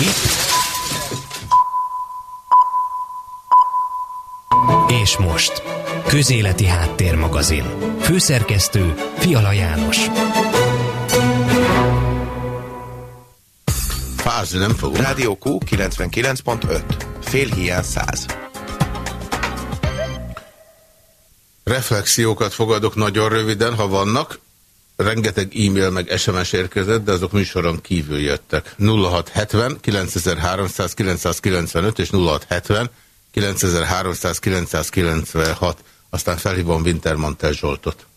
Itt. És most. Közéleti Háttérmagazin. Főszerkesztő Fiala János. Fázni nem fogunk. Rádió Q 99.5. Fél hiány 100. Reflexiókat fogadok nagyon röviden, ha vannak. Rengeteg e-mail meg SMS érkezett, de azok műsoron kívül jöttek. 0670 9300 995 és 0670 9300 996. Aztán felhívom Wintermantel Zsoltot.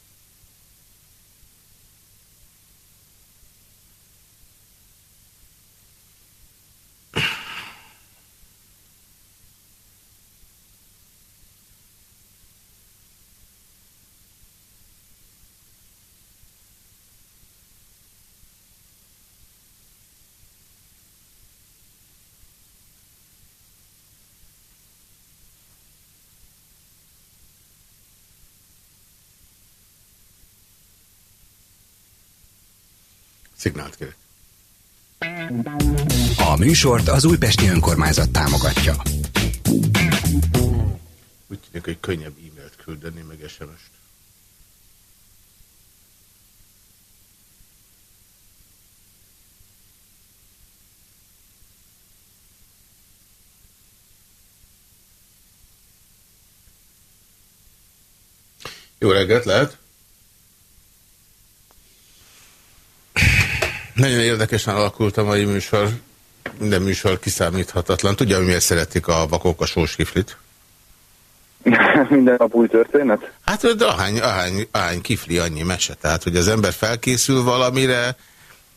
Szignált kérek. A műsort az Újpesti Önkormányzat támogatja. Úgy tűnik, hogy könnyebb e-mailt küldeni, meg SMS-t. Jó reggelt, lehet? Nagyon érdekesen alakult a mai műsor. Minden műsor kiszámíthatatlan. Tudja, hogy miért szeretik a vakok a sóskiflit? Minden nap új történet? Hát de ahány, ahány, ahány kifli, annyi mese. Tehát, hogy az ember felkészül valamire,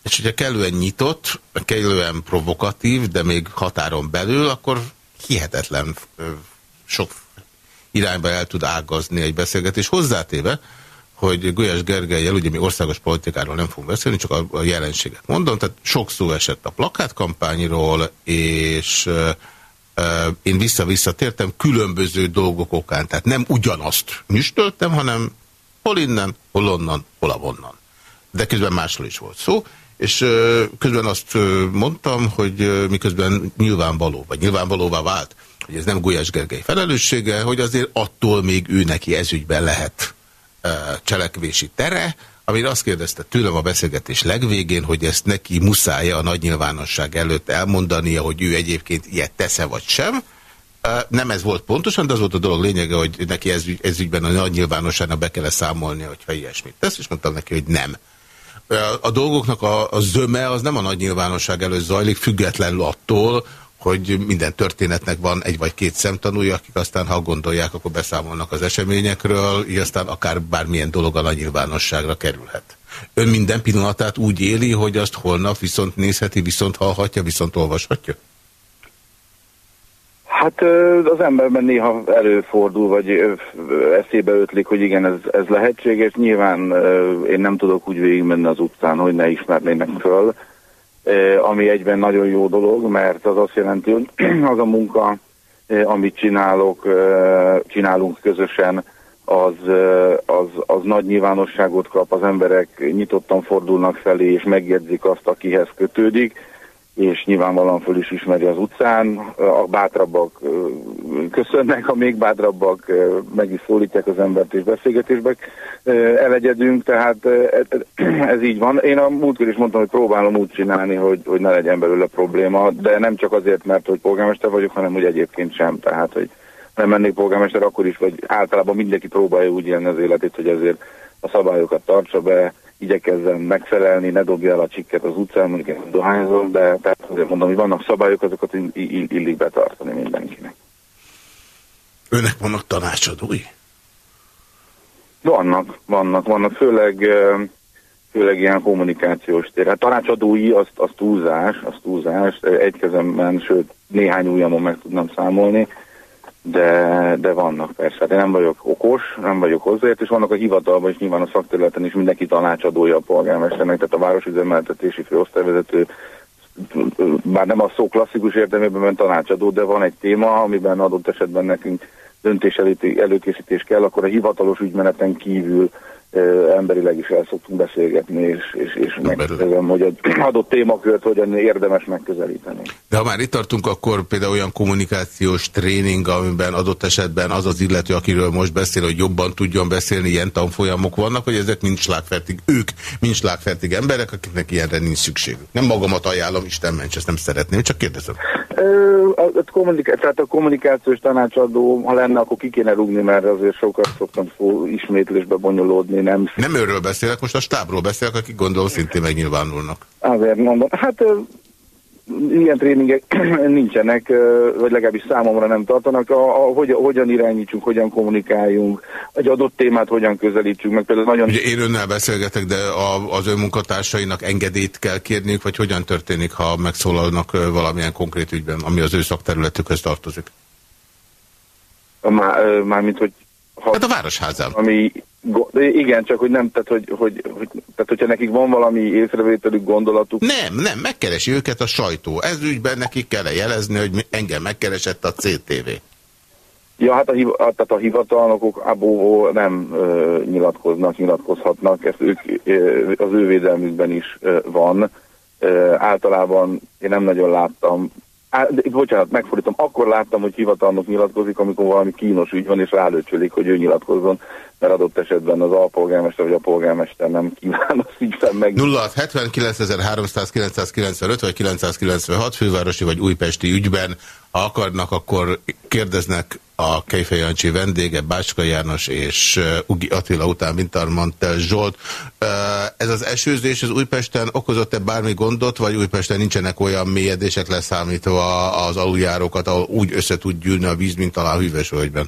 és hogyha kellően nyitott, kellően provokatív, de még határon belül, akkor hihetetlen sok irányba el tud ágazni egy beszélgetés. Hozzátéve, hogy Gulyás Gergelyel, ugye mi országos politikáról nem fogunk beszélni, csak a, a jelenséget mondom, tehát sok szó esett a plakátkampányról, és én vissza-visszatértem különböző dolgok okán, tehát nem ugyanazt müstöltem, hanem hol innen, hol onnan, hol avonnan. De közben másról is volt szó, és közben azt mondtam, hogy miközben nyilvánvaló, vagy nyilvánvalóvá vált, hogy ez nem Gulyás Gergely felelőssége, hogy azért attól még ő neki ezügyben lehet cselekvési tere, amire azt kérdezte tőlem a beszélgetés legvégén, hogy ezt neki muszáj a nagy nyilvánosság előtt elmondania, hogy ő egyébként ilyet tesz-e vagy sem. Nem ez volt pontosan, de az volt a dolog lényege, hogy neki ez, ez ügyben a nagy nyilvánosságnak be kell -e számolnia, hogyha ilyesmit tesz, és mondtam neki, hogy nem. A dolgoknak a, a zöme az nem a nagy nyilvánosság előtt zajlik, függetlenül attól, hogy minden történetnek van egy vagy két szemtanúja, akik aztán, ha gondolják, akkor beszámolnak az eseményekről, így aztán akár bármilyen dolog a nagy nyilvánosságra kerülhet. Ön minden pillanatát úgy éli, hogy azt holnap viszont nézheti, viszont hallhatja, viszont olvashatja? Hát az emberben néha előfordul, vagy eszébe ötlik, hogy igen, ez, ez lehetséges. Nyilván én nem tudok úgy végigmenni az utcán, hogy ne ismernének föl ami egyben nagyon jó dolog, mert az azt jelenti, hogy az a munka, amit csinálok, csinálunk közösen, az, az, az nagy nyilvánosságot kap, az emberek nyitottan fordulnak felé, és megjegyzik azt, akihez kötődik és nyilvánvalóan föl is ismeri az utcán. A bátrabbak köszönnek, a még bátrabbak meg is szólítják az embert és beszélgetésbe elegyedünk, tehát ez így van. Én a múltkor is mondtam, hogy próbálom úgy csinálni, hogy, hogy ne legyen belőle probléma, de nem csak azért, mert hogy polgármester vagyok, hanem hogy egyébként sem. Tehát, hogy nem mennék polgármester, akkor is, vagy általában mindenki próbálja úgy élni az életét, hogy ezért a szabályokat tartsa be, igyekezzen megfelelni, ne dobja el a csikket az utcán, mondjuk én dohányzom, de tehát azért mondom, hogy vannak szabályok, azokat illik betartani mindenkinek. Önnek vannak tanácsadói? Vannak, vannak, vannak, főleg, főleg ilyen kommunikációs tér. Hát tanácsadói, az, az túlzás, az túlzás, egy kezemben, sőt néhány ujjamon meg tudnám számolni, de, de vannak persze. Hát én nem vagyok okos, nem vagyok hozzáért, és vannak a hivatalban is nyilván a szakterületen is mindenki tanácsadója a polgármesternek, tehát a városüzemeltetési főosztályvezető, bár nem a szó klasszikus értelmében, tanácsadó, de van egy téma, amiben adott esetben nekünk döntés előkészítés kell, akkor a hivatalos ügymeneten kívül emberileg is el szoktunk beszélgetni, és, és, és megkérdezem, hogy egy adott témakört hogyan érdemes megközelíteni. De ha már itt tartunk, akkor például olyan kommunikációs tréning, amiben adott esetben az az illető, akiről most beszél, hogy jobban tudjon beszélni, ilyen tanfolyamok vannak, hogy ezek mind slágfertig, ők mind slágfertig emberek, akiknek ilyenre nincs szükségük. Nem magamat ajánlom, Isten ments, ezt nem szeretném, csak kérdezem. A, a, kommuniká tehát a kommunikációs tanácsadó, ha lenne, akkor ki kéne rúgni, mert azért sokat szoktam szó ismétlésbe bonyolódni. Nem, nem őről beszélek, most a stábról beszélek, akik gondolom szintén megnyilvánulnak. Azért mondom, hát ilyen tréningek nincsenek, vagy legalábbis számomra nem tartanak. A, a, hogy, hogyan irányítsunk, hogyan kommunikáljunk, egy adott témát hogyan közelítsünk meg. Például nagyon... Ugye én önnel beszélgetek, de a, az ön munkatársainak engedélyt kell kérniük, vagy hogyan történik, ha megszólalnak valamilyen konkrét ügyben, ami az ő szakterületükhöz tartozik? Már, mármint, hogy... Ha, hát a Városházán. Ami igen, csak hogy nem, tehát, hogy, hogy, hogy, tehát hogyha nekik van valami észrevételük, gondolatuk. Nem, nem, megkeresi őket a sajtó. Ez ügyben nekik kell -e jelezni, hogy engem megkeresett a CTV. Ja, hát a, tehát a hivatalnokok abból nem ö, nyilatkoznak, nyilatkozhatnak, ezt ők, ö, az ő védelmükben is ö, van. Ö, általában én nem nagyon láttam Á, de, bocsánat, megfordítom, akkor láttam, hogy hivatalnok nyilatkozik, amikor valami kínos ügy van, és rálőcsölik, hogy ő nyilatkozzon, mert adott esetben az alpolgármester vagy a polgármester nem kíván az ügyben meg. 0679 vagy 996 fővárosi vagy újpesti ügyben, ha akarnak, akkor kérdeznek a Kejfej Jancsi vendége, Bácska János és Ugi Attila után Mintarmantel Zsolt. Ez az esőzés az Újpesten okozott-e bármi gondot, vagy Újpesten nincsenek olyan mélyedések leszámítva az aluljárókat, ahol úgy össze tud gyűlni a víz, mint talán hűvösvölgyben?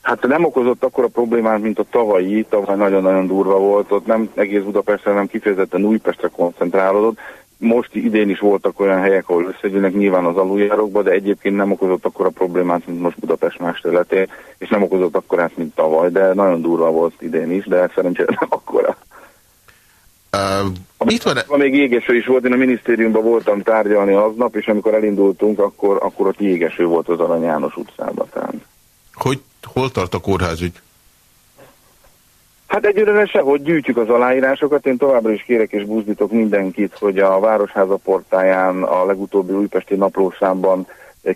Hát nem okozott akkor a problémát, mint a tavalyi, tavaly nagyon-nagyon durva volt, ott nem egész Budapesten, nem kifejezetten Újpestre koncentrálódott, most idén is voltak olyan helyek, ahol összegyűlnek nyilván az aluljárokba, de egyébként nem okozott akkor a problémát, mint most Budapest más területén, és nem okozott akkor át, mint tavaly, de nagyon durva volt idén is, de szerencsére nem akkora. Uh, mit van? -e? Még égeső is volt, én a minisztériumban voltam tárgyalni aznap, és amikor elindultunk, akkor, akkor ott jégeső volt az Arany János utcában. Tehát. Hogy, hol tart a kórházügy? Hát egyőre hogy gyűjtjük az aláírásokat, én továbbra is kérek és buzdítok mindenkit, hogy a Városháza portáján a legutóbbi újpesti naplószámban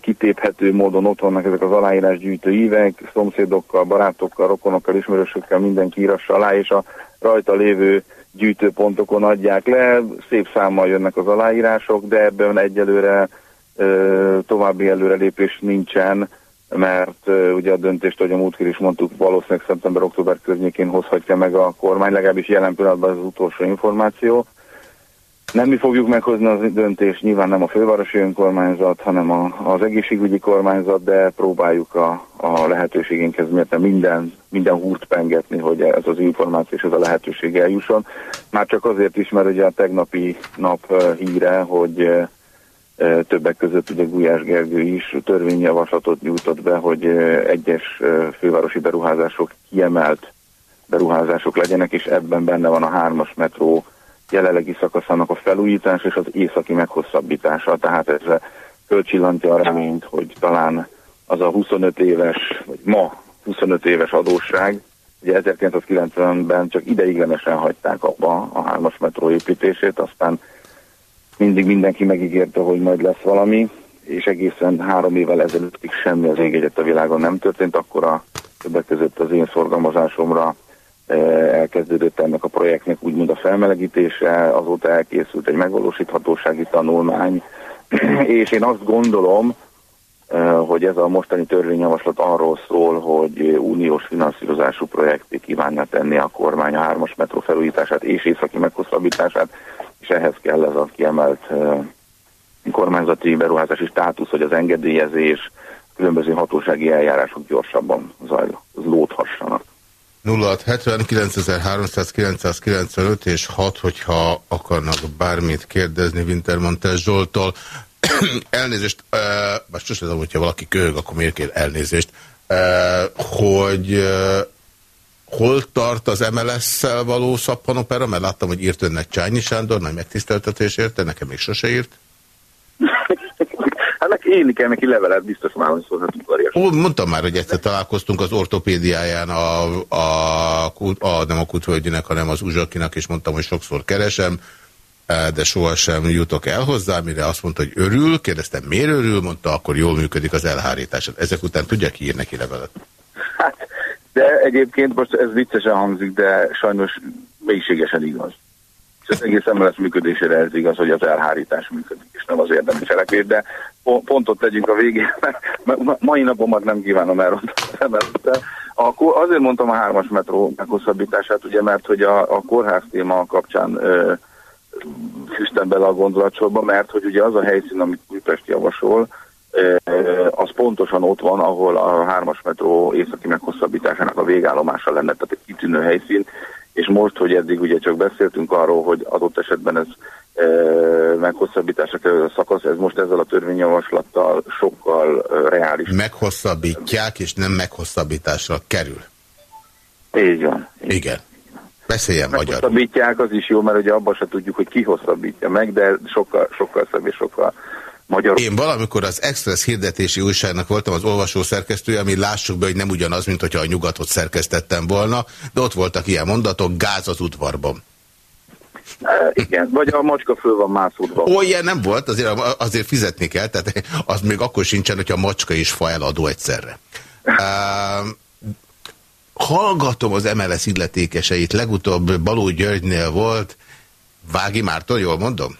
kitéphető módon ott vannak ezek az aláírásgyűjtő ívek, szomszédokkal, barátokkal, rokonokkal, ismerősökkel mindenki írassa alá, és a rajta lévő gyűjtőpontokon adják le, szép számmal jönnek az aláírások, de ebben egyelőre további előrelépés nincsen, mert ugye a döntést, ahogy a múltkor is mondtuk, valószínűleg szeptember-október környékén hozhatja meg a kormány, legalábbis jelen pillanatban az utolsó információ. Nem mi fogjuk meghozni a döntést, nyilván nem a fővárosi önkormányzat, hanem a, az egészségügyi kormányzat, de próbáljuk a, a lehetőségénkhez mérte minden, minden húrt pengetni, hogy ez az információ és ez a lehetőség eljusson. Már csak azért is, mert ugye a tegnapi nap híre, hogy Többek között ugye Gulyás Gergő is törvényjavaslatot nyújtott be, hogy egyes fővárosi beruházások kiemelt beruházások legyenek, és ebben benne van a hármas metró jelenlegi szakaszának a felújítása és az északi meghosszabbítása. Tehát ez fölcsillantja a reményt, hogy talán az a 25 éves, vagy ma 25 éves adósság, ugye 1990-ben csak ideiglenesen hagyták abba a hármas metró építését, aztán mindig mindenki megígérte, hogy majd lesz valami, és egészen három évvel ezelőttig semmi az ég egyet a világon nem történt, akkor a többek között az én szorgalmazásomra e, elkezdődött ennek a projektnek úgymond a felmelegítése, azóta elkészült egy megvalósíthatósági tanulmány, és én azt gondolom, e, hogy ez a mostani törvényjavaslat arról szól, hogy uniós finanszírozású projekté kívánja tenni a kormány a hármas metró felújítását és északi meghosszabbítását, és ehhez kell ez a kiemelt kormányzati beruházási státusz, hogy az engedélyezés, különböző hatósági eljárások gyorsabban zajlódhassanak. 0679.395 és 6, hogyha akarnak bármit kérdezni Wintermantel Zsoltól. elnézést, uh, most sosem tudom, hogyha valaki köhög, akkor miért kér elnézést, uh, hogy uh, hol tart az MLS-szel való szappanopera? Mert láttam, hogy írt önnek Csányi Sándor, nagy megtiszteltetés érte, nekem még sose írt. Hát neki írni kell neki levelet, biztos válaszolhat udvarias. Ó, mondtam már, hogy egyszer találkoztunk az ortopédiáján a, a, a nem a Kutvölgyinek, hanem az Uzsakinak, és mondtam, hogy sokszor keresem, de sohasem jutok el hozzá, mire azt mondta, hogy örül, kérdeztem, miért örül, mondta, akkor jól működik az elhárítás. Ezek után tudja ki ír neki levelet? De egyébként most ez viccesen hangzik, de sajnos mélységesen igaz. És az egész MLS működésére ez igaz, hogy az elhárítás működik, és nem az érdemi cselekvés, de pontot tegyünk a végén, mert mai napomat nem kívánom elrontani Akkor azért mondtam a hármas metró meghosszabbítását, ugye, mert hogy a, a kórház téma kapcsán ö, fűztem bele a gondolatsorba, mert hogy ugye az a helyszín, amit Újpest javasol, az pontosan ott van, ahol a hármas metró északi meghosszabbításának a végállomása lenne, tehát egy kitűnő helyszín, és most, hogy eddig ugye csak beszéltünk arról, hogy adott esetben ez e, meghosszabbításra kerül a szakasz, ez most ezzel a törvényjavaslattal sokkal e, reális. Meghosszabbítják, és nem meghosszabbításra kerül. Így van. Így. Igen. Beszéljen magyar. Meghosszabbítják, az is jó, mert ugye abban se tudjuk, hogy ki hosszabbítja meg, de sokkal, sokkal szebb és sokkal Magyar... Én valamikor az Express hirdetési újságnak voltam az olvasó szerkesztője, ami lássuk be, hogy nem ugyanaz, mint hogyha a nyugatot szerkesztettem volna, de ott voltak ilyen mondatok, gáz az udvarban. E, igen, vagy a macska föl van mászódva. Ó, ilyen nem volt, azért, azért fizetni kell, tehát az még akkor sincsen, hogyha a macska is fa eladó egyszerre. Uh, hallgatom az MLS illetékeseit, legutóbb Baló Györgynél volt, Vági Márton, jól mondom?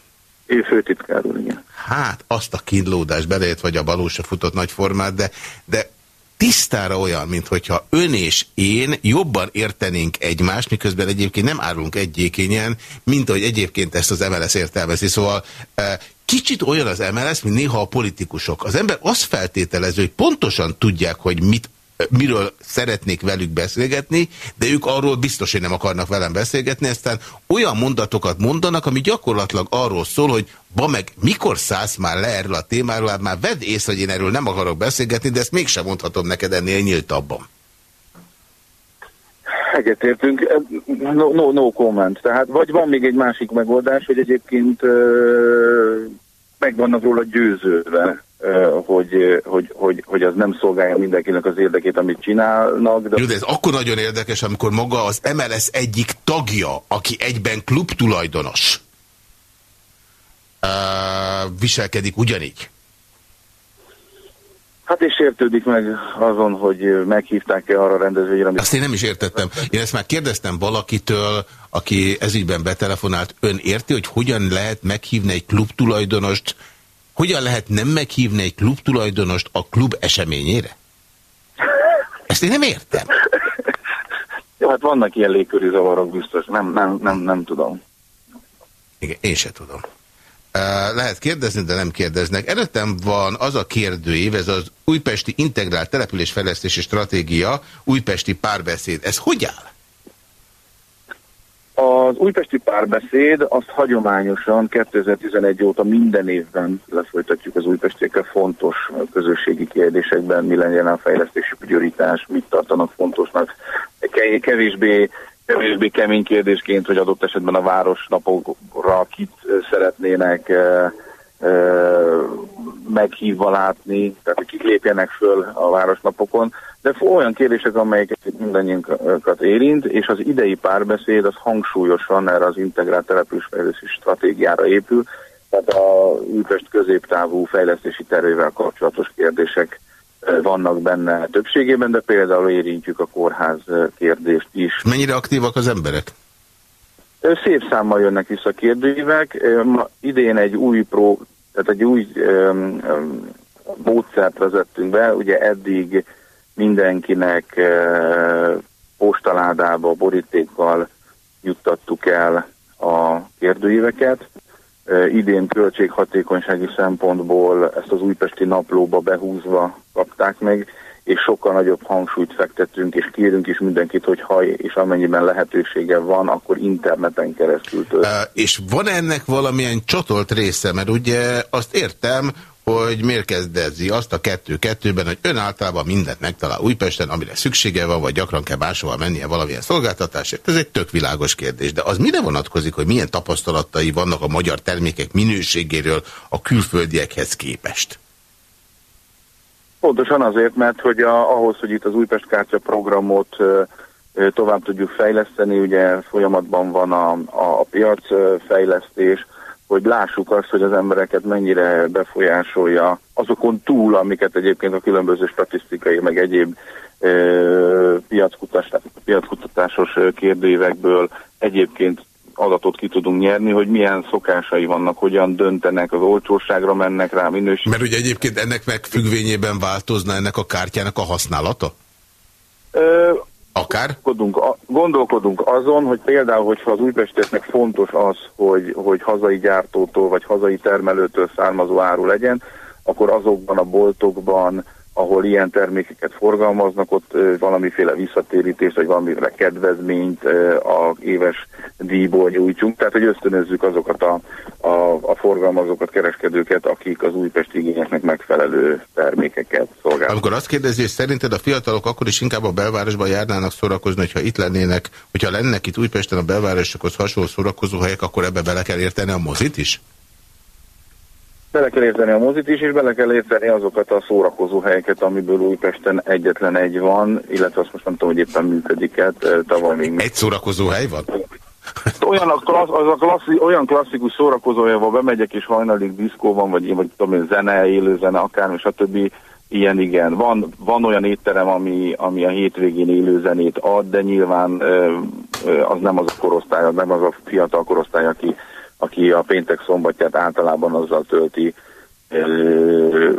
Ő főtitkár úr, igen. Hát, azt a kínlódás belejött, vagy a balósa futott nagy formát, de, de tisztára olyan, mint hogyha ön és én jobban értenénk egymást, miközben egyébként nem árulunk egyékényen, mint ahogy egyébként ezt az MLS értelmezi. Szóval eh, kicsit olyan az MLS, mint néha a politikusok. Az ember azt feltételező, hogy pontosan tudják, hogy mit miről szeretnék velük beszélgetni, de ők arról biztos, hogy nem akarnak velem beszélgetni, aztán olyan mondatokat mondanak, ami gyakorlatilag arról szól, hogy ba meg mikor szállsz már le erről a témáról, hát már vedd észre, hogy én erről nem akarok beszélgetni, de ezt mégsem mondhatom neked ennél nyíltabban. Egyetértünk, no, no, no comment. Tehát vagy van még egy másik megoldás, hogy egyébként ö, meg vannak róla győződve hogy, hogy, hogy, hogy az nem szolgálja mindenkinek az érdekét, amit csinálnak. De... Jó, de ez akkor nagyon érdekes, amikor maga az MLS egyik tagja, aki egyben klubtulajdonos, viselkedik ugyanígy. Hát és értődik meg azon, hogy meghívták-e arra rendezvényre. Amit... Azt én nem is értettem. Én ezt már kérdeztem valakitől, aki ezügyben betelefonált. Ön érti, hogy hogyan lehet meghívni egy klubtulajdonost, hogyan lehet nem meghívni egy klub tulajdonost a klub eseményére? Ezt én nem értem. Jó, hát vannak ilyen légköri zavarok biztos, nem, nem, nem, nem tudom. Igen, én se tudom. Lehet kérdezni, de nem kérdeznek. Előttem van az a kérdőív, ez az újpesti integrált településfejlesztési stratégia, újpesti párbeszéd. Ez hogy áll? Az újpesti párbeszéd azt hagyományosan 2011 óta minden évben lefolytatjuk az újpestiekkel fontos közösségi kérdésekben, mi legyen a fejlesztési prioritás, mit tartanak fontosnak, kevésbé, kevésbé kemény kérdésként, hogy adott esetben a városnapokra kit szeretnének eh, meghívva látni, tehát hogy kik lépjenek föl a városnapokon, de olyan kérdések, amelyeket mindannyiunkat érint, és az idei párbeszéd az hangsúlyosan erre az integrált településfejlesztési stratégiára épül, tehát a Újpest középtávú fejlesztési tervével kapcsolatos kérdések vannak benne többségében, de például érintjük a kórház kérdést is. Mennyire aktívak az emberek? Szép számmal jönnek vissza kérdőívek. Idén egy új pró, tehát egy új um, um, módszert vezettünk be. Ugye eddig mindenkinek uh, postaládába, borítékkal juttattuk el a kérdőíveket. Uh, idén költséghatékonysági szempontból ezt az újpesti naplóba behúzva kapták meg és sokkal nagyobb hangsúlyt fektetünk, és kérünk is mindenkit, hogy ha és amennyiben lehetősége van, akkor interneten keresztül tölt. És van ennek valamilyen csatolt része, mert ugye azt értem, hogy miért kezdezi azt a kettő-kettőben, hogy ön általában mindent megtalál Újpesten, amire szüksége van, vagy gyakran kell máshol mennie valamilyen szolgáltatásért. Ez egy tök világos kérdés. De az mire vonatkozik, hogy milyen tapasztalatai vannak a magyar termékek minőségéről a külföldiekhez képest? Pontosan azért, mert hogy a, ahhoz, hogy itt az Újpest Kártya programot tovább tudjuk fejleszteni, ugye folyamatban van a, a piacfejlesztés, hogy lássuk azt, hogy az embereket mennyire befolyásolja azokon túl, amiket egyébként a különböző statisztikai, meg egyéb piackutatás, piackutatásos kérdőívekből egyébként adatot ki tudunk nyerni, hogy milyen szokásai vannak, hogyan döntenek, az olcsóságra mennek rá, minőség. Mert ugye egyébként ennek megfüggvényében változna ennek a kártyának a használata? Ö, Akár? Gondolkodunk, gondolkodunk azon, hogy például, hogyha az újpestieknek fontos az, hogy, hogy hazai gyártótól vagy hazai termelőtől származó áru legyen, akkor azokban a boltokban, ahol ilyen termékeket forgalmaznak, ott valamiféle visszatérítést, vagy valamiféle kedvezményt a éves díjból nyújtsunk. Tehát, hogy ösztönözzük azokat a, a, a forgalmazókat, kereskedőket, akik az újpesti igényeknek megfelelő termékeket szolgálnak. Amikor azt kérdezi, hogy szerinted a fiatalok akkor is inkább a belvárosban járnának szórakozni, hogyha itt lennének, hogyha lennek itt Újpesten a belvárosokhoz hasonló szórakozóhelyek, akkor ebbe bele kell érteni a mozit is? Bele kell érteni a mozit is, és bele kell érteni azokat a szórakozó helyeket, amiből Újpesten egyetlen egy van, illetve azt most nem tudom, hogy éppen működik-e, tavaly még... Egy szórakozó hely van? Olyan, a klassz, az a klasszi, olyan klasszikus szórakozója, ahol bemegyek és hajnalig diszkóban, vagy, vagy tudom, zene, élő zene, akármi, stb. Ilyen igen. Van, van olyan étterem, ami, ami a hétvégén élő zenét ad, de nyilván az nem az a korosztály, nem az a fiatal korosztály, aki aki a péntek szombatját általában azzal tölti,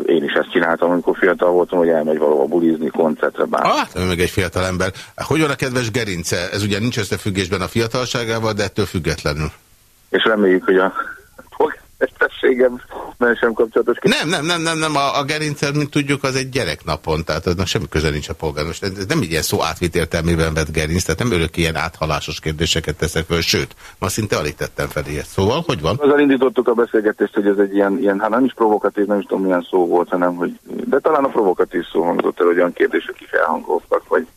én is ezt csináltam, amikor fiatal voltam, hogy elmegy valahol bulizni, koncertre, bár. Ah, meg egy fiatal ember. Hogy van a kedves gerince? Ez ugye nincs összefüggésben a fiatalságával, de ettől függetlenül. És reméljük, hogy a mesterségem mert sem kapcsolatos. Nem, nem, nem, nem, nem. A, a gerincel, mint tudjuk, az egy gyereknapon, tehát az semmi köze nincs a polgáros. Ez nem ilyen szó átvit értelmében vett gerinc, tehát nem örök ilyen áthalásos kérdéseket teszek föl, sőt, ma szinte alig tettem fel ilyet. Szóval, hogy van? Azzal indítottuk a beszélgetést, hogy ez egy ilyen, ilyen hát nem is provokatív, nem is tudom milyen szó volt, hanem hogy, de talán a provokatív szó hangzott el, hogy olyan kérdések is elhangoltak, vagy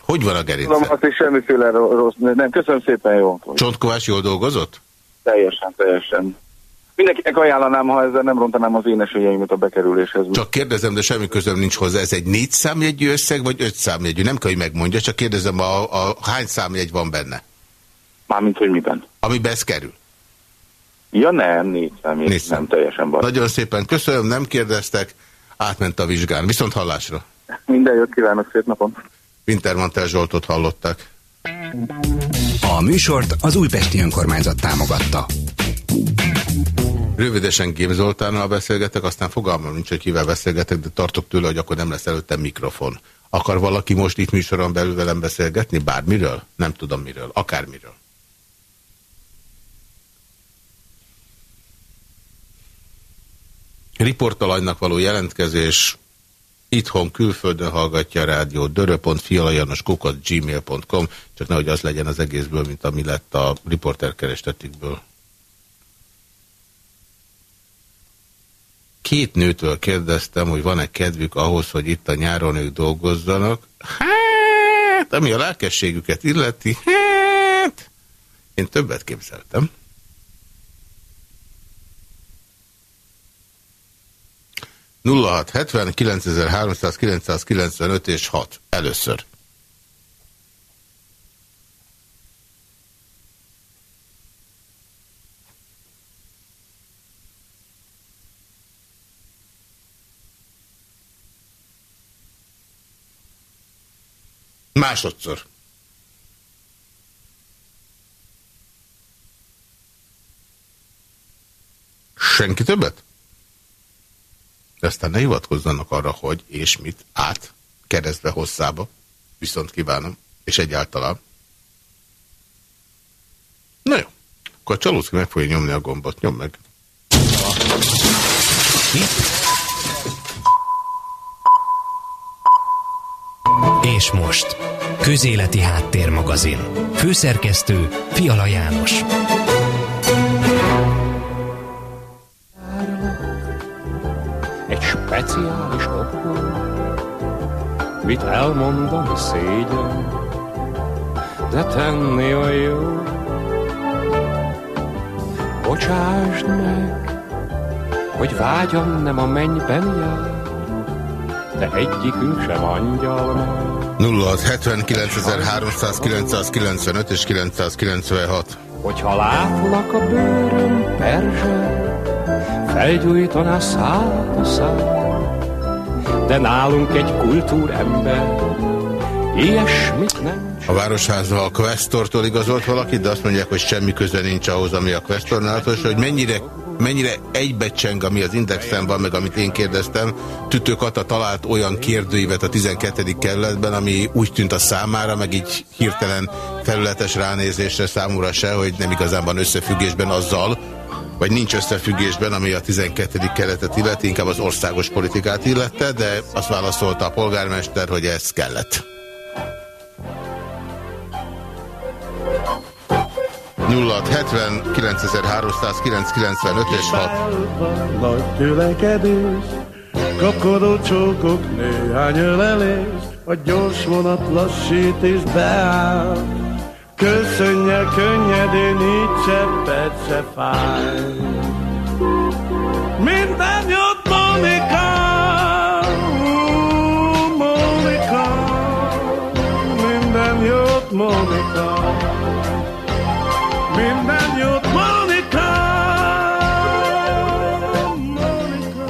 hogy van a gerince? Tudom, azt is semmiféle rossz, nem, köszönöm szépen, jó. Csontkovás jól dolgozott? Teljesen, teljesen. Mindenkinek ajánlanám, ha ezzel nem rontanám az én esélyeimet a bekerüléshez. Csak kérdezem, de semmi közöm nincs hozzá. Ez egy négy számjegyű összeg, vagy öt számjegyű? Nem kell, hogy megmondja, csak kérdezem, a, a hány számjegy van benne? Mármint, hogy miben? Amiben ez kerül. Ja nem, négy számjegy, négy szám. nem teljesen van. Nagyon szépen köszönöm, nem kérdeztek, átment a vizsgán. Viszont hallásra. Minden jót kívánok, szép napon. Wintermantel Zsoltot hallották. A műsort az Újpesti Önkormányzat támogatta. Rövidesen Gém Zoltánnal beszélgetek, aztán fogalmam nincs, hogy kivel beszélgetek, de tartok tőle, hogy akkor nem lesz előtte mikrofon. Akar valaki most itt műsoron belül velem beszélgetni? Bármiről? Nem tudom miről. Akármiről. Riportalanynak való jelentkezés itthon, külföldön hallgatja a rádió, dörö.fialajanoskukat gmail.com, csak nehogy az legyen az egészből, mint ami lett a riporterkerestetikből. Két nőtől kérdeztem, hogy van-e kedvük ahhoz, hogy itt a nyáron ők dolgozzanak. Hát, ami a lelkességüket illeti, hát, én többet képzeltem. nulla és 6. Először. Másodszor. Senki többet? De aztán ne hivatkozzanak arra, hogy és mit át, keresztbe hosszába. Viszont kívánom. És egyáltalán. Na jó. Akkor Csalószki meg fogja nyomni a gombot. Nyom meg. És most. Közéleti Háttérmagazin. Főszerkesztő Fiala János. Egy speciális napon, mit elmondani szégyen, de tenni a jó. Bocsásd meg, hogy vágyam nem a mennyben jár, de egyikünk sem angyal már. 0679.395 és 996. Hogyha látlak a bőröm perzse, felgyújtaná szál a szál, de nálunk egy kultúrember, ilyesmit nem A Városházba a Questortól igazolt valakit, de azt mondják, hogy semmi köze nincs ahhoz, ami a Questornál, és hogy mennyire, mennyire egybecseng, ami az Indexen van, meg amit én kérdeztem. Tütő Kata talált olyan kérdőívet a 12. kerületben, ami úgy tűnt a számára, meg így hirtelen felületes ránézésre számúra se, hogy nem igazán van összefüggésben azzal, vagy nincs összefüggésben, ami a 12. kerületet illeti, inkább az országos politikát illette, de azt válaszolta a polgármester, hogy ez kellett. 0670 9395 és 6. Nagy kapkodó csókok, néhány ölelés, a gyors vonat lassít és beáll. Köszönje könnyedén, így cseppet se fáj. Minden jót, Monika, Monika, minden jót, Monika. Minden jót, Monika! Monika!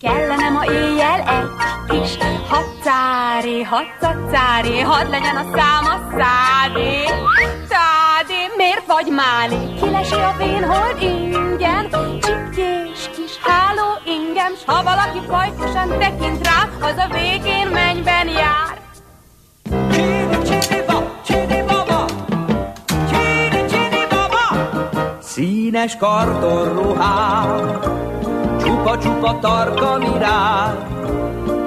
Kellene ma éjjel egy kis hatcári, hatcacári, hadd legyen a szám a szádé. Szádé, miért vagy máli? Kilesi a vénhold ingyen, csipkés kis háló ingem, s ha valaki fajtosan tekint rám, az a végén mennyben jár. Színes kartonruhák, csupa-csupa tarka mirák,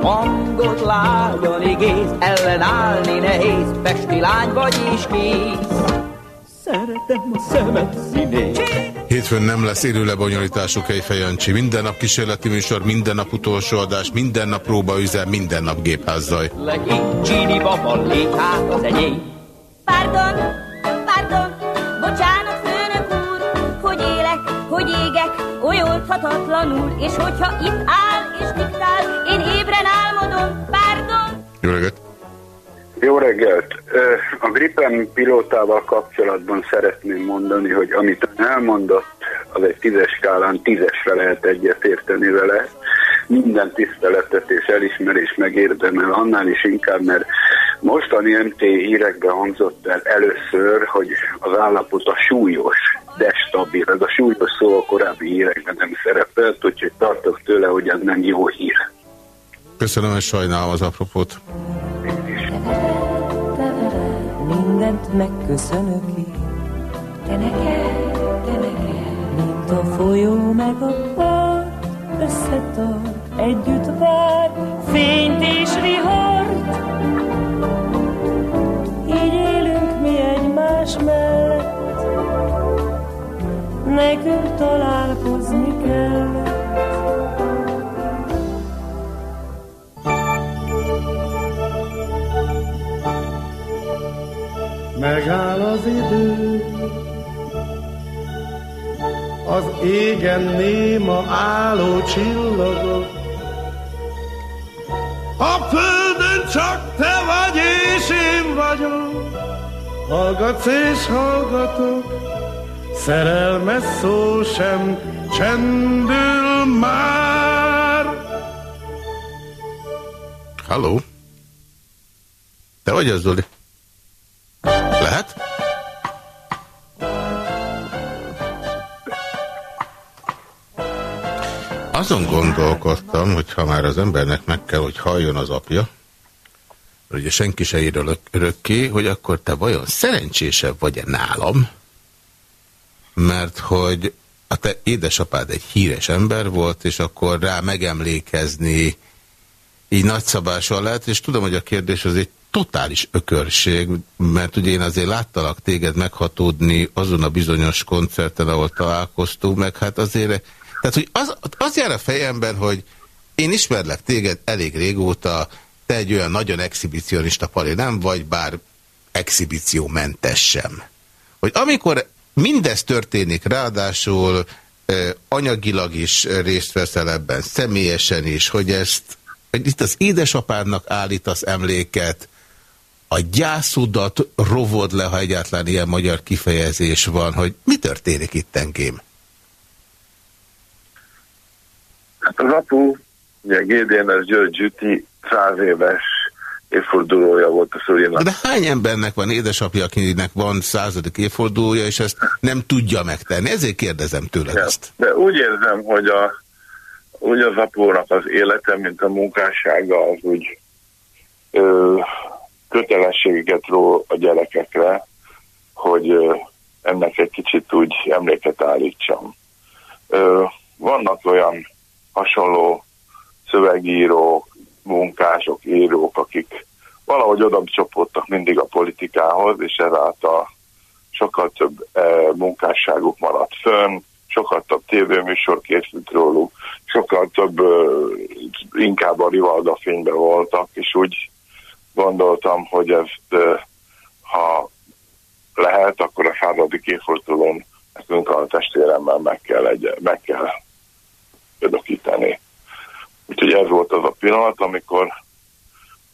hangot lágyan igész, ellenállni nehéz, pesti lány vagy is kész. Szeretem a szemed színét. Hétfőn nem lesz élő lebonyolítású Kejfejancsi. Minden nap kísérleti műsor, minden nap utolsó adás, minden nap próbaüzem, minden nap gépházzaj. Legény baba, légy hát az enyém. Pardon, pardon, bocsánat, hogy égek, olyolthatatlanul, és hogyha itt áll és diktál, én ébren álmodom, pardon. Jó reggelt! Jó reggelt! A Gripen pilótával kapcsolatban szeretném mondani, hogy amit elmondott, az egy tízes skálán tízesre lehet egyetérteni vele. Minden tiszteletet és elismerés megérdemel, annál is inkább, mert mostani MT hírekben hangzott el először, hogy az állapot a súlyos, de stabil. Ez a súlyos szó a korábbi hírekben nem szerepelt, úgyhogy tartok tőle, hogy ez nem jó hír. Köszönöm, és sajnálom az apropót. Mindent megköszönök én. Te neked, te neked, mint a folyó meg a part, összetart, együtt vár, fényt és vihart. Nekünk találkozni kellett. Megáll az idő, az égen néma álló csillagok. A földön csak te vagy és én vagyok, hallgatsz és hallgatok, szerelmes szó sem csendül már. Halló? Te vagy az, Zoli? Lehet? Azon gondolkodtam, hogy ha már az embernek meg kell, hogy halljon az apja, ugye senki se ír örök- örökké, hogy akkor te vajon szerencsésebb vagy-e nálam, mert hogy a te édesapád egy híres ember volt, és akkor rá megemlékezni így nagyszabással lehet, és tudom, hogy a kérdés az egy totális ökörség, mert ugye én azért láttalak téged meghatódni azon a bizonyos koncerten, ahol találkoztunk, meg hát azért, tehát hogy az, az jár a fejemben, hogy én ismerlek téged elég régóta, te egy olyan nagyon exhibicionista pali nem vagy, bár exhibíciómentes sem. Hogy amikor mindez történik, ráadásul anyagilag is részt veszel ebben, személyesen is, hogy ezt, hogy itt az édesapádnak állítasz emléket, a gyászodat rovod le, ha egyáltalán ilyen magyar kifejezés van, hogy mi történik itt engém? Hát az apu, ugye GDNS György Zsüti száz éves évfordulója volt a szülének. De hány embernek van édesapja, akinek van századik évfordulója, és ezt nem tudja megtenni? Ezért kérdezem tőled Ja, ezt. De úgy érzem, hogy a, úgy az apónak az élete, mint a munkássága, az úgy ö, kötelességeket ró a gyerekekre, hogy ö, ennek egy kicsit úgy emléket állítsam. Ö, vannak olyan hasonló szövegírók, munkások, írók, akik valahogy oda csapódtak mindig a politikához, és ezáltal sokkal több e, munkásságuk maradt fönn, sokkal több tévéműsor készült róluk, sokkal több e, inkább a Rivalda fényben voltak, és úgy gondoltam, hogy ezt e, ha lehet, akkor a századik évfordulón nekünk a testvéremmel meg kell, egy, meg kell ödökíteni. Úgyhogy ez volt az a pillanat, amikor,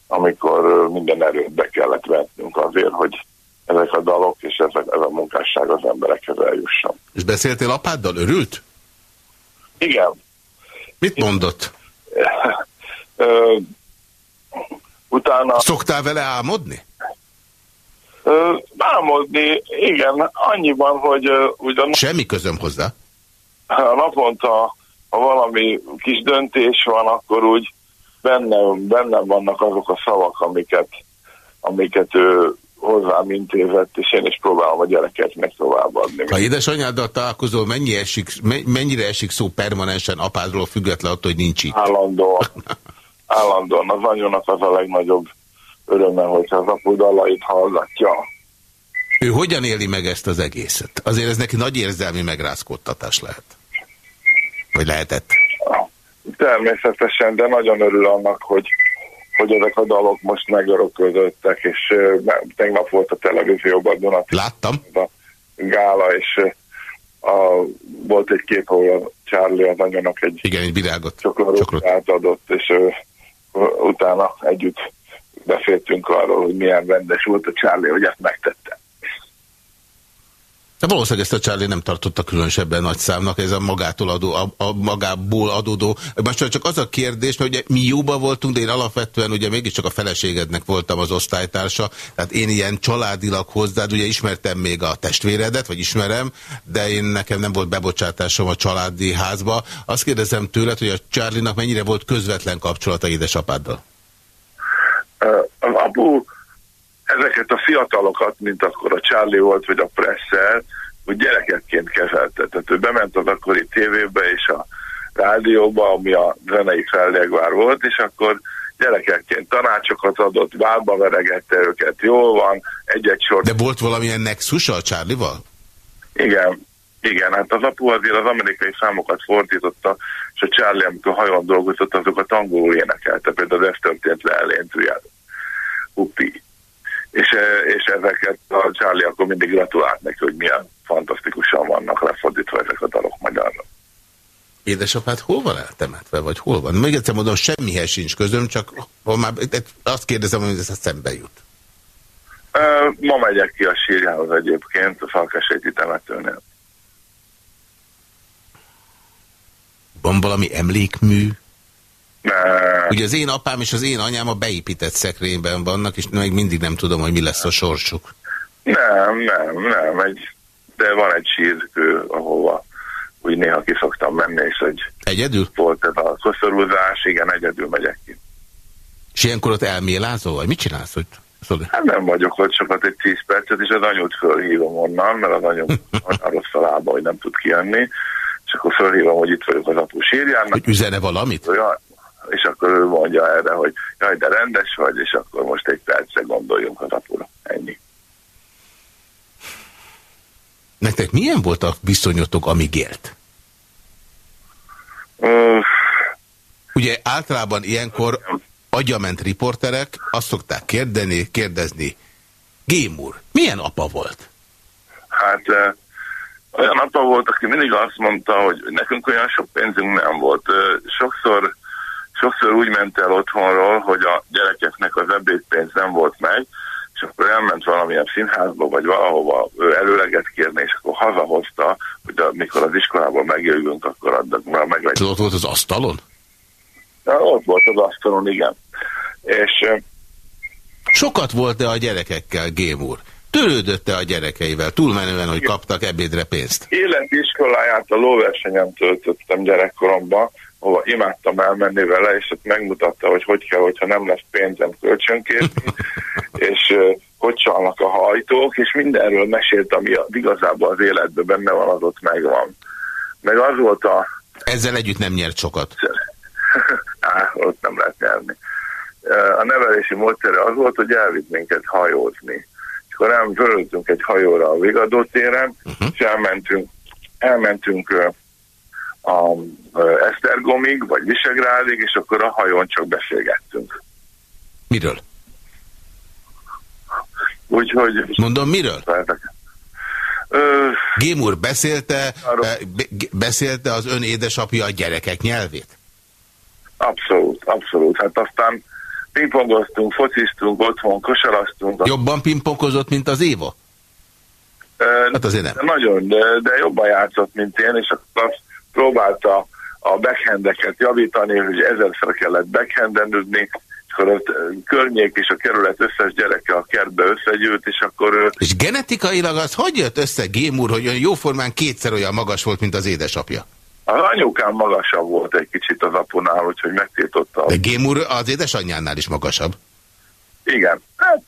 amikor minden erőt be kellett vetnünk azért, hogy ezek a dalok és ezek, ez a munkásság az emberekhez eljusson. És beszéltél apáddal? Örült? Igen. Mit mondott? Ö, utána... Szoktál vele álmodni? Ö, álmodni, igen, annyiban, hogy ö, ugyan... Semmi közöm hozzá. Naponta, ha valami kis döntés van, akkor úgy bennem, bennem vannak azok a szavak, amiket, amiket ő hozzám intézett, és én is próbálom a gyerekeknek továbbadni. Ha édesanyáddal találkozol, mennyi esik, me- mennyire esik szó permanensen apádról független attól, hogy nincs itt? Állandóan. Állandóan. Az anyónak az a legnagyobb öröme, hogyha az apu dalait hallgatja. Ő hogyan éli meg ezt az egészet? Azért ez neki nagy érzelmi megrázkódtatás lehet. Vagy lehetett? Természetesen, de nagyon örül annak, hogy, hogy ezek a dalok most megörökölöttek, és tegnap volt a televízióban Dunat. Láttam. A gála, és a, volt egy kép, ahol a Charlie az anyának egy, Igen, egy virágot. csokorút adott, és uh, utána együtt beszéltünk arról, hogy milyen rendes volt a Charlie, hogy ezt megtette. De valószínűleg ezt a Charlie nem tartotta különösebben nagy számnak, ez a magától adó, a, a magából adódó. Most csak az a kérdés, mert ugye mi jóban voltunk, de én alapvetően ugye mégiscsak a feleségednek voltam az osztálytársa, tehát én ilyen családilag hozzád, ugye ismertem még a testvéredet, vagy ismerem, de én nekem nem volt bebocsátásom a családi házba. Azt kérdezem tőled, hogy a Charlie-nak mennyire volt közvetlen kapcsolata édesapáddal? Uh, apu ezeket a fiatalokat, mint akkor a Charlie volt, vagy a Presser, úgy gyerekekként kezelte. Tehát ő bement az akkori tévébe és a rádióba, ami a zenei fellegvár volt, és akkor gyerekekként tanácsokat adott, válba veregette őket, jól van, egy-egy sor. De volt valamilyen nexusa a Charlie-val? Igen, igen, hát az apu azért az amerikai számokat fordította, és a Charlie, amikor hajón dolgozott, azokat angolul énekelte, például ez történt le eléntőját. Upi és, és ezeket a Charlie akkor mindig gratulált neki, hogy milyen fantasztikusan vannak lefordítva ezek a dalok magyarra. Édesapád hol van eltemetve, vagy hol van? Még egyszer mondom, semmihez sincs közöm, csak ha már azt kérdezem, hogy ez szembe jut. Ma megyek ki a sírjához egyébként, a Szalkeséti temetőnél. Van valami emlékmű? Ugye az én apám és az én anyám a beépített szekrényben vannak, és még mindig nem tudom, hogy mi lesz a sorsuk. Nem, nem, nem. Egy, de van egy sírkő, ahova úgy néha ki szoktam menni, és egy Egyedül? volt ez a koszorúzás, igen, egyedül megyek ki. És ilyenkor ott elmélázol, vagy mit csinálsz? Hogy szól? Hát nem vagyok ott sokat egy 10 percet, és az anyút fölhívom onnan, mert az anyum olyan rossz a lába, hogy nem tud kijönni, és akkor fölhívom, hogy itt vagyok az apu sírjának. Hogy üzene valamit? Jaj, és akkor ő mondja erre, hogy jaj, de rendes vagy, és akkor most egy percre gondoljunk az apura. Ennyi. Nektek milyen volt a viszonyotok, amíg élt? Uh, Ugye általában ilyenkor agyament riporterek azt szokták kérdeni, kérdezni, Gémur, milyen apa volt? Hát olyan apa volt, aki mindig azt mondta, hogy nekünk olyan sok pénzünk nem volt. Ö, Sokszor, sokszor úgy ment el otthonról, hogy a gyerekeknek az ebédpénz nem volt meg, és akkor elment valamilyen színházba, vagy valahova ő előleget kérni, és akkor hazahozta, hogy amikor az iskolából megjövünk, akkor adnak már meg. Ez ott volt az asztalon? Ja, ott volt az asztalon, igen. És Sokat volt-e a gyerekekkel, Gém úr? Törődötte a gyerekeivel, túlmenően, hogy kaptak ebédre pénzt? életiskoláját a lóversenyen töltöttem gyerekkoromban, hova imádtam elmenni vele, és ott megmutatta, hogy hogy kell, hogyha nem lesz pénzem kölcsönkérni, és uh, hogy csalnak a hajtók, és mindenről mesélt, ami igazából az életben benne van, az ott megvan. Meg az volt a... Ezzel együtt nem nyert sokat. Á, ott nem lehet nyerni. Uh, A nevelési módszere az volt, hogy elvitt minket hajózni. És akkor nem fölöltünk egy hajóra a Vigadó téren, uh-huh. és elmentünk, elmentünk uh, a Esztergomig, vagy Visegrádig, és akkor a hajón csak beszélgettünk. Miről? Úgyhogy... Mondom, miről? Ö, Gém úr, beszélte, be- beszélte az ön édesapja a gyerekek nyelvét? Abszolút, abszolút. Hát aztán pingpongoztunk, fociztunk otthon, kosaraztunk. Jobban pingpongozott, mint az Éva? Hát azért nem. Nagyon, de, de jobban játszott, mint én, és akkor azt próbálta a backhandeket javítani, hogy ezerszer kellett backhanden ütni, és akkor a környék és a kerület összes gyereke a kertbe összegyűlt, és akkor ő És genetikailag az hogy jött össze, Gém úr, hogy olyan jóformán kétszer olyan magas volt, mint az édesapja? az anyukám magasabb volt egy kicsit az apunál, úgyhogy megtiltotta. De Gém úr az édesanyjánál is magasabb. Igen, hát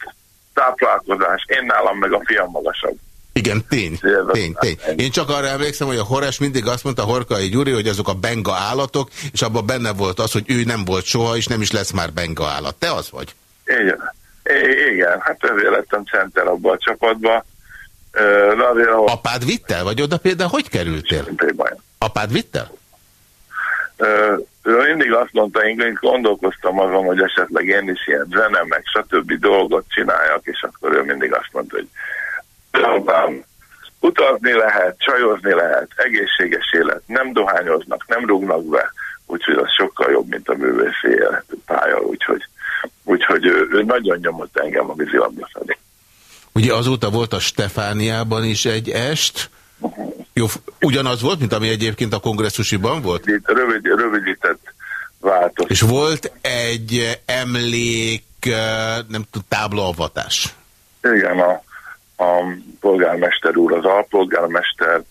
táplálkozás. Én nálam meg a fiam magasabb. Igen, tény, tény, tény. Én csak arra emlékszem, hogy a Hores mindig azt mondta Horkai Gyuri, hogy azok a benga állatok, és abban benne volt az, hogy ő nem volt soha, és nem is lesz már benga állat. Te az vagy? Igen, I- igen hát ezért lettem center abba a csapatba. De azért, ahol Apád vittel, vagy oda például hogy kerültél? Apád vittel? Ö, ő mindig azt mondta, én én gondolkoztam azon, hogy esetleg én is ilyen zene, meg stb. dolgot csináljak, és akkor ő mindig azt mondta, hogy apám, utazni lehet, csajozni lehet, egészséges élet, nem dohányoznak, nem rúgnak be, úgyhogy az sokkal jobb, mint a művészi életű pálya, úgyhogy, úgyhogy ő, ő nagyon nyomott engem a vízilabda felé. Ugye azóta volt a Stefániában is egy est. Jó, ugyanaz volt, mint ami egyébként a kongresszusiban volt? Rövid, rövidített változat. És volt egy emlék, eh, nem tudom, táblaavatás. Igen, a, a polgármester úr, az alpolgármester,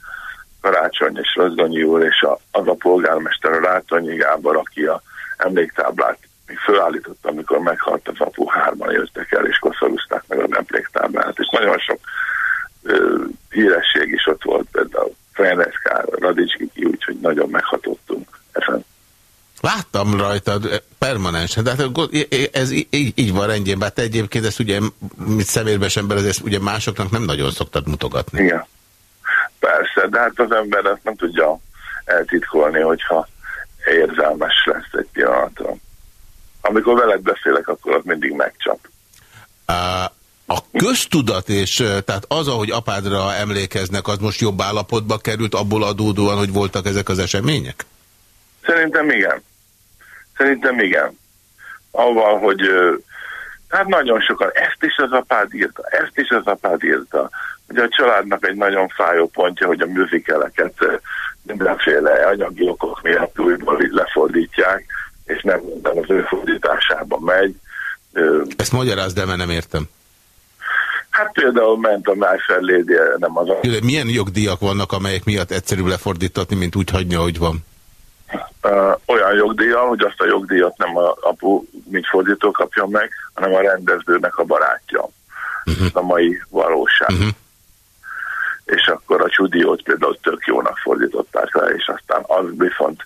Karácsony és Rozdonyi úr, és a, az a polgármester, a Rátonyi Gábor, aki a emléktáblát még fölállította, amikor meghalt az apu, hárman jöttek el, és koszorúzták meg az emléktáblát, és nagyon sok ö, híresség is ott volt, például Ferenc Kár, Radics Kiki, úgyhogy nagyon meghatottunk ezen. Láttam rajtad eh, permanensen, de hát go- ez í- így, így van rendjén, bár te egyébként ezt ugye, mint szemérbes ember, ezt ugye másoknak nem nagyon szoktad mutogatni. Igen. Persze, de hát az ember ezt nem tudja eltitkolni, hogyha érzelmes lesz egy pillanatra. Amikor veled beszélek, akkor az mindig megcsap. Á, A köztudat és eh, tehát az, ahogy apádra emlékeznek, az most jobb állapotba került abból adódóan, hogy voltak ezek az események? Szerintem igen. Szerintem igen. Avval, hogy hát nagyon sokan, ezt is az apád írta, ezt is az apád írta. Ugye a családnak egy nagyon fájó pontja, hogy a műzikeleket mindenféle anyagi okok miatt újból így lefordítják, és nem minden az ő fordításában megy. Ezt magyarázd, de mert nem értem. Hát például ment a Fair Lady, nem az a... Milyen jogdíjak vannak, amelyek miatt egyszerűbb lefordítatni, mint úgy hagyni, ahogy van? Ö, olyan jogdíjjal, hogy azt a jogdíjat nem a apu, mint fordító kapja meg, hanem a rendezőnek a barátja. Uh-huh. A mai valóság. Uh-huh. És akkor a csudiót például tök jónak fordították le, és aztán az viszont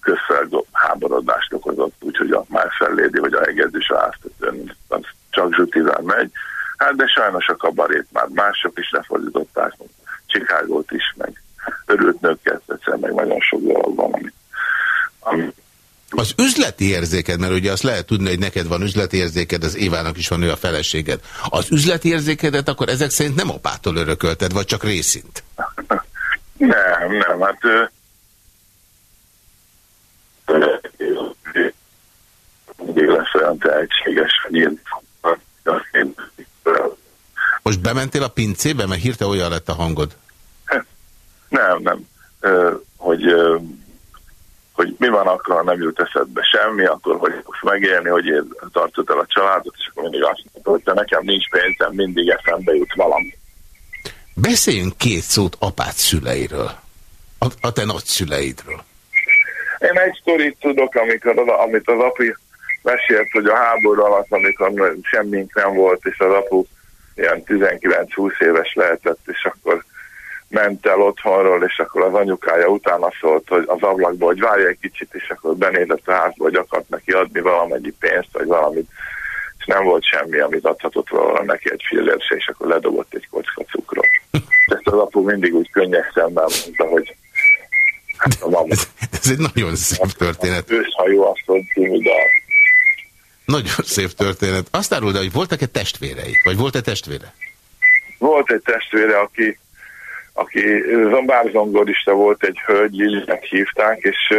közfelháborodást okozott, úgyhogy a már fellédi, hogy a hegedűs áztetőn az csak zsutivel megy. Hát de sajnos a kabarét már mások is lefordították, Csikágót is, meg örült nőket, egyszer meg nagyon sok dolog van, ami, ami Az üzleti érzéked, mert ugye azt lehet tudni, hogy neked van üzleti érzéked, az Évának is van ő a feleséged. Az üzleti érzékedet akkor ezek szerint nem apától örökölted, vagy csak részint? Nem, nem, hát ő, mindig lesz olyan tehetséges, hogy én Most bementél a pincébe, mert hirtelen olyan lett a hangod. Nem, nem. Ö, hogy, ö, hogy mi van akkor, ha nem jut eszedbe semmi, akkor hogy fogsz megélni, hogy én tartod el a családot, és akkor mindig azt mondta, hogy te nekem nincs pénzem, mindig eszembe jut valami. Beszéljünk két szót apát szüleiről. A, a te nagyszüleidről. Én egy sztorit tudok, amikor, az- amit az apu mesélt, hogy a háború alatt, amikor semmink nem volt, és az apu ilyen 19-20 éves lehetett, és akkor ment el otthonról, és akkor az anyukája utána szólt, hogy az ablakból, hogy várj egy kicsit, és akkor benézett a házba, hogy akart neki adni valamennyi pénzt, vagy valamit, és nem volt semmi, amit adhatott volna neki egy fillért se, és akkor ledobott egy kocka cukrot. Ezt az apu mindig úgy könnyes szemben mondta, hogy hát a mama. Ez egy nagyon szép történet. Őszhajó asszony című dal. Nagyon szép történet. Azt áruld el, hogy voltak-e testvérei? Vagy volt-e testvére? Volt egy testvére, aki, aki zombárzongorista volt, egy hölgy, Lilinek hívták, és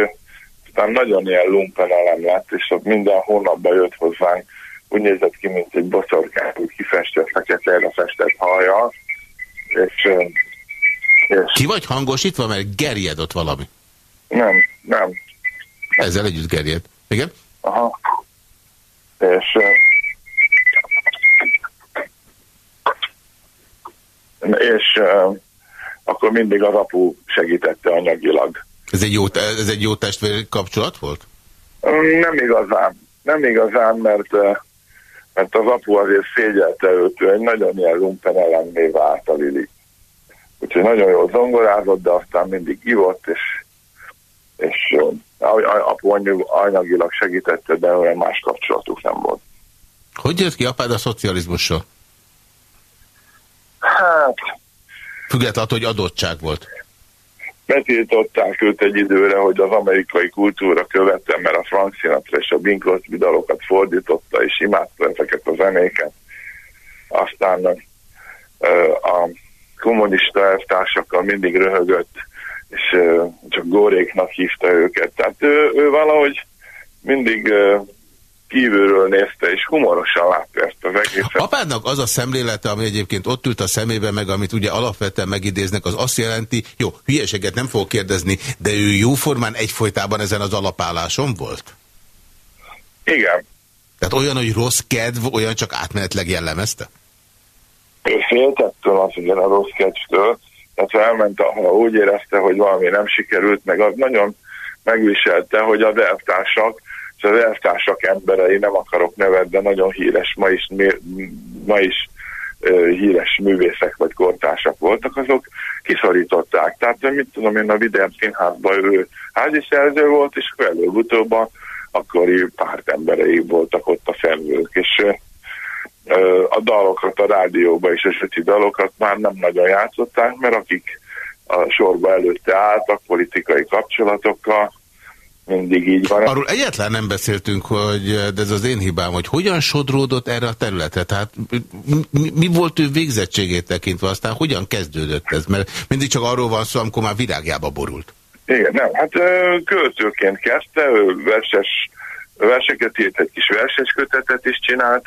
aztán nagyon ilyen lumpen elem lett, és ott minden hónapban jött hozzánk, úgy nézett ki, mint egy boszorkány, úgy kifestett, feketére festett haja, és, és Ki vagy hangosítva, mert gerjed ott valami? nem, nem, Ezzel együtt gerjed. Igen? aha, és és akkor mindig az apu segítette anyagilag. Ez egy jó, ez egy jó testvér kapcsolat volt? Nem igazán. Nem igazán, mert, eh, mert az apu azért szégyelte őt, ő egy nagyon ilyen lumpen ellenné vált a Lili. Úgyhogy nagyon jól zongorázott, de aztán mindig ivott, és, és eh, a- a- apu anyagilag segítette, de olyan más kapcsolatuk nem volt. Hogy jött ki apád a szocializmussal? Hát, Függetlenül hogy adottság volt. betiltották őt egy időre, hogy az amerikai kultúra követte, mert a Frank Sinatra és a Bing Crosby fordította, és imádta ezeket a zenéket. Aztán a kommunista elvtársakkal mindig röhögött, és csak góréknak hívta őket. Tehát ő, ő valahogy mindig kívülről nézte, és humorosan látta ezt az egészet. Apádnak az a szemlélete, ami egyébként ott ült a szemébe, meg amit ugye alapvetően megidéznek, az azt jelenti, jó, hülyeséget nem fogok kérdezni, de ő jóformán egyfolytában ezen az alapálláson volt? Igen. Tehát olyan, hogy rossz kedv, olyan csak átmenetleg jellemezte? ő félt ettől az igen a rossz kecstől, tehát elment, ha úgy érezte, hogy valami nem sikerült, meg az nagyon megviselte, hogy az elvtársak, elvtársak emberei, nem akarok nevet, de nagyon híres, ma is, ma is híres művészek vagy kortársak voltak, azok kiszorították. Tehát mit tudom én, a Videm Színházban ő házi szerző volt, és előbb-utóbb akkori pártemberei voltak ott a szerzők, és a dalokat a rádióba és a söti dalokat már nem nagyon játszották, mert akik a sorba előtte álltak politikai kapcsolatokkal, mindig így van. Arról egyáltalán nem beszéltünk, hogy de ez az én hibám, hogy hogyan sodródott erre a területre. Tehát mi, mi volt ő végzettségét tekintve, aztán hogyan kezdődött ez? Mert mindig csak arról van szó, amikor már virágjába borult. Igen, nem, hát költőként kezdte, verses, verseket írt, egy kis verses kötetet is csinált,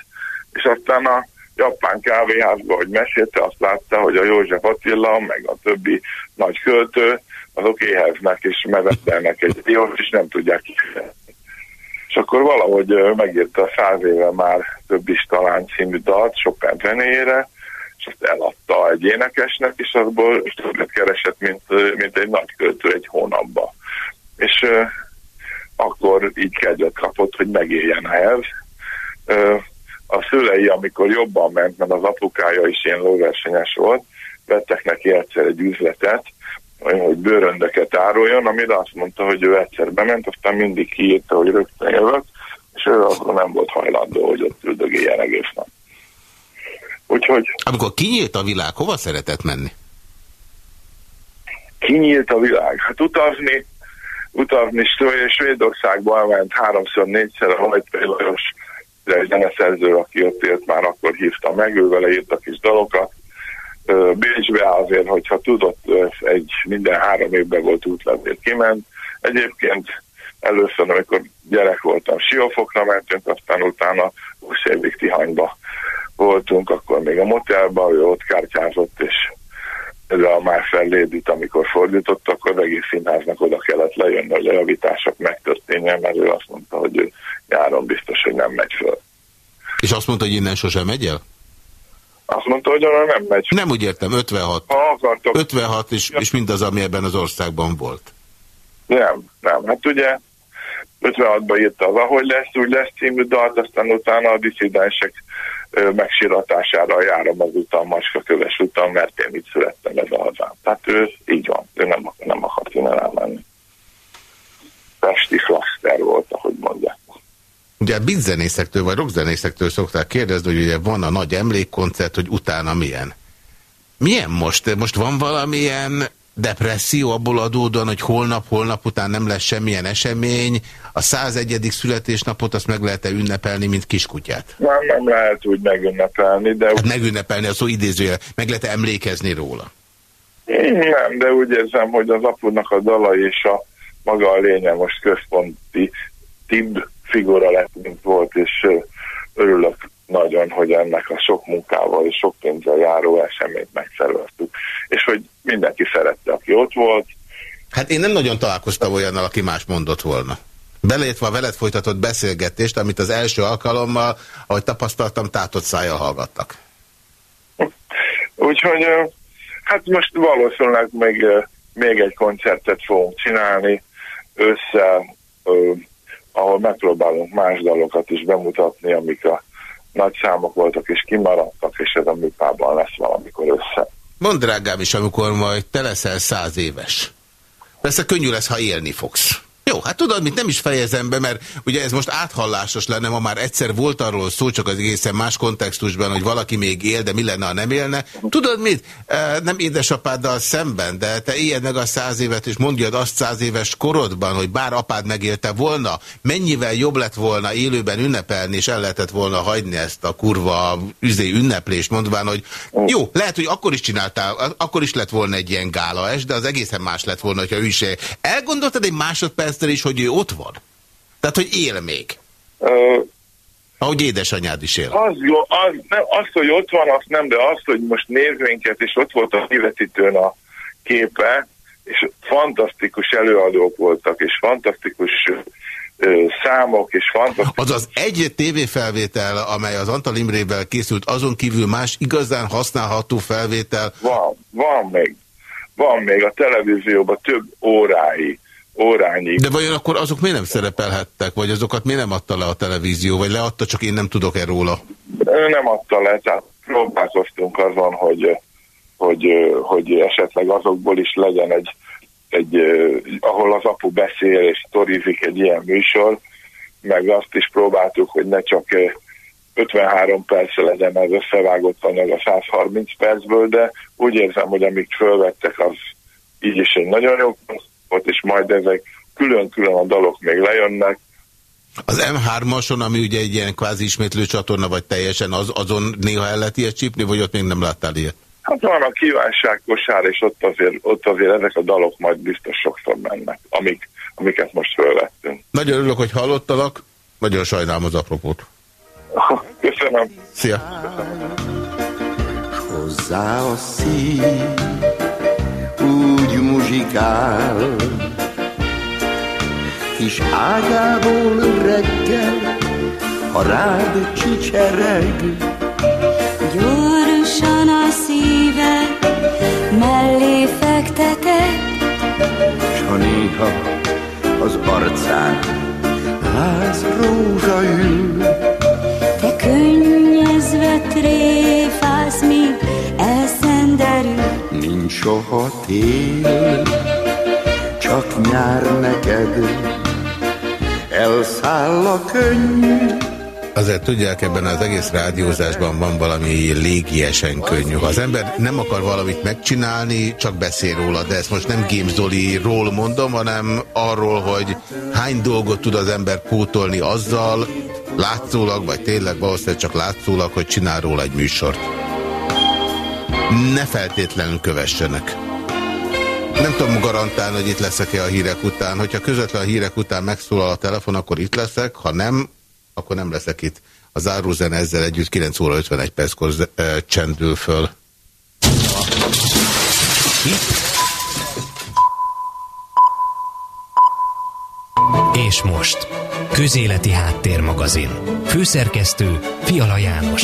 és aztán a japán kávéházban, hogy mesélte, azt látta, hogy a József Attila, meg a többi nagy költő, azok éheznek és mevetelnek egy diót, és nem tudják kifizetni. És akkor valahogy megírta a száz éve már több is talán című dalt Chopin zenéjére, és azt eladta egy énekesnek, és abból többet keresett, mint, mint egy nagy költő egy hónapba. És ö, akkor így kedvet kapott, hogy megéljen ehhez. Ö, a szülei, amikor jobban ment, mert az apukája is ilyen lóversenyes volt, vettek neki egyszer egy üzletet, hogy bőröndöket áruljon, amire azt mondta, hogy ő egyszer bement, aztán mindig kiírta, hogy rögtön jövök, és ő akkor nem volt hajlandó, hogy ott üldögéljen egész nap. Úgyhogy Amikor kinyílt a világ, hova szeretett menni? kinyílt a világ. Hát utazni, utazni Své- Svédországba elment háromszor, négyszer a Hajtai Lajos, de egy zeneszerző, aki ott élt már akkor hívta meg, ő vele írt a kis dalokat. Bécsbe azért, hogyha tudott, egy minden három évben volt útlevél kiment. Egyébként először, amikor gyerek voltam, Siófokra mentünk, aztán utána 20 évig Tihanyba voltunk, akkor még a motelban, ő ott kártyázott, és ez a már fellédít, amikor fordított, akkor az egész színháznak oda kellett lejönni, hogy a javítások megtörténjen, mert ő azt mondta, hogy ő nyáron biztos, hogy nem megy föl. És azt mondta, hogy innen sosem megy el? Azt mondta, hogy arra nem megy. Nem úgy értem, 56. Ha akartok. 56 és, és mindaz, ami ebben az országban volt. Nem, nem. Hát ugye 56-ban írta az Ahogy lesz, úgy lesz című dalt, aztán utána a diszidensek megsiratására járom az utam, Maska köves utam, mert én itt születtem ez a hazám. Tehát ő így van, ő nem, nem akart innen elmenni. Pesti flaster volt, ahogy mondják. Ugye bizzenészektől vagy rockzenészektől szokták kérdezni, hogy ugye van a nagy emlékkoncert, hogy utána milyen. Milyen most? Most van valamilyen depresszió abból adódóan, hogy holnap, holnap után nem lesz semmilyen esemény, a 101. születésnapot azt meg lehet-e ünnepelni, mint kiskutyát? Nem, nem lehet úgy megünnepelni, de... Hát megünnepelni, a szó idézője, meg lehet -e emlékezni róla? Nem, de úgy érzem, hogy az apunak a dala és a maga a lénye most központi tibb figura lett, mint volt, és örülök nagyon, hogy ennek a sok munkával és sok pénzzel járó eseményt megszerveztük. És hogy mindenki szerette, aki ott volt. Hát én nem nagyon találkoztam olyannal, aki más mondott volna. Beleértve a veled folytatott beszélgetést, amit az első alkalommal, ahogy tapasztaltam, tátott szája hallgattak. Úgyhogy hát most valószínűleg még, még egy koncertet fogunk csinálni össze, ahol megpróbálunk más dalokat is bemutatni, amik a nagy számok voltak és kimaradtak, és ez a műpában lesz valamikor össze. Mondd drágám is, amikor majd te leszel száz éves. Persze könnyű lesz, ha élni fogsz. Jó, hát tudod, mit nem is fejezem be, mert ugye ez most áthallásos lenne, ma már egyszer volt arról szó, csak az egészen más kontextusban, hogy valaki még él, de mi lenne, ha nem élne. Tudod mit? Nem édesapáddal szemben, de te éljed meg a száz évet, és mondjad azt száz éves korodban, hogy bár apád megélte volna, mennyivel jobb lett volna élőben ünnepelni, és el lehetett volna hagyni ezt a kurva üzé ünneplést, mondván, hogy jó, lehet, hogy akkor is csináltál, akkor is lett volna egy ilyen gála es, de az egészen más lett volna, hogyha ő is. Elgondoltad egy másodpercre is, hogy ő ott van? Tehát, hogy él még? Ö, Ahogy édesanyád is él. Az, jó, az, nem, az, hogy ott van, azt nem, de az, hogy most nézvényket, és ott volt a kivetítőn a képe, és fantasztikus előadók voltak, és fantasztikus ö, számok, és fantasztikus... Azaz egy tévéfelvétel, amely az Antal Imrével készült, azon kívül más igazán használható felvétel. Van, van még. Van még a televízióban több órái, órányi. De vajon akkor azok miért nem szerepelhettek, vagy azokat miért nem adta le a televízió, vagy leadta, csak én nem tudok-e róla? Ő nem adta le, tehát próbálkoztunk azon, hogy, hogy, hogy esetleg azokból is legyen egy, egy ahol az apu beszél és sztorizik egy ilyen műsor, meg azt is próbáltuk, hogy ne csak 53 perce legyen az összevágott anyag a 130 percből, de úgy érzem, hogy amit fölvettek, az így is egy nagyon jó volt, és majd ezek külön-külön a dalok még lejönnek, Az M3-ason, ami ugye egy ilyen kvázi ismétlő csatorna, vagy teljesen, az, azon néha el lehet ilyet csípni, vagy ott még nem láttál ilyet? Hát van a kívánság kosár, és ott azért, ott azért ezek a dalok majd biztos sokszor mennek, amik, amiket most fölvettünk. Nagyon örülök, hogy hallottalak, nagyon sajnálom az apropót. Köszönöm. Szia. Hozzá a szív muzsikál, kis ágából reggel, ha rád csicsereg. Gyorsan a szíve mellé fektetek, S ha néha az arcán láz rózsa ül, soha tél, csak nyár neked, elszáll a könnyű, Azért tudják, ebben az egész rádiózásban van valami légiesen könnyű. Ha az ember nem akar valamit megcsinálni, csak beszél róla, de ezt most nem Games Dolly-ról mondom, hanem arról, hogy hány dolgot tud az ember pótolni azzal, látszólag, vagy tényleg valószínűleg csak látszólag, hogy csinál róla egy műsort. Ne feltétlenül kövessenek. Nem tudom garantálni, hogy itt leszek-e a hírek után. Hogyha közvetlen a hírek után megszólal a telefon, akkor itt leszek. Ha nem, akkor nem leszek itt. A zárózene ezzel együtt 9 óra 51 perckor csendül föl. És most, Közéleti Háttérmagazin. Főszerkesztő Fiala János.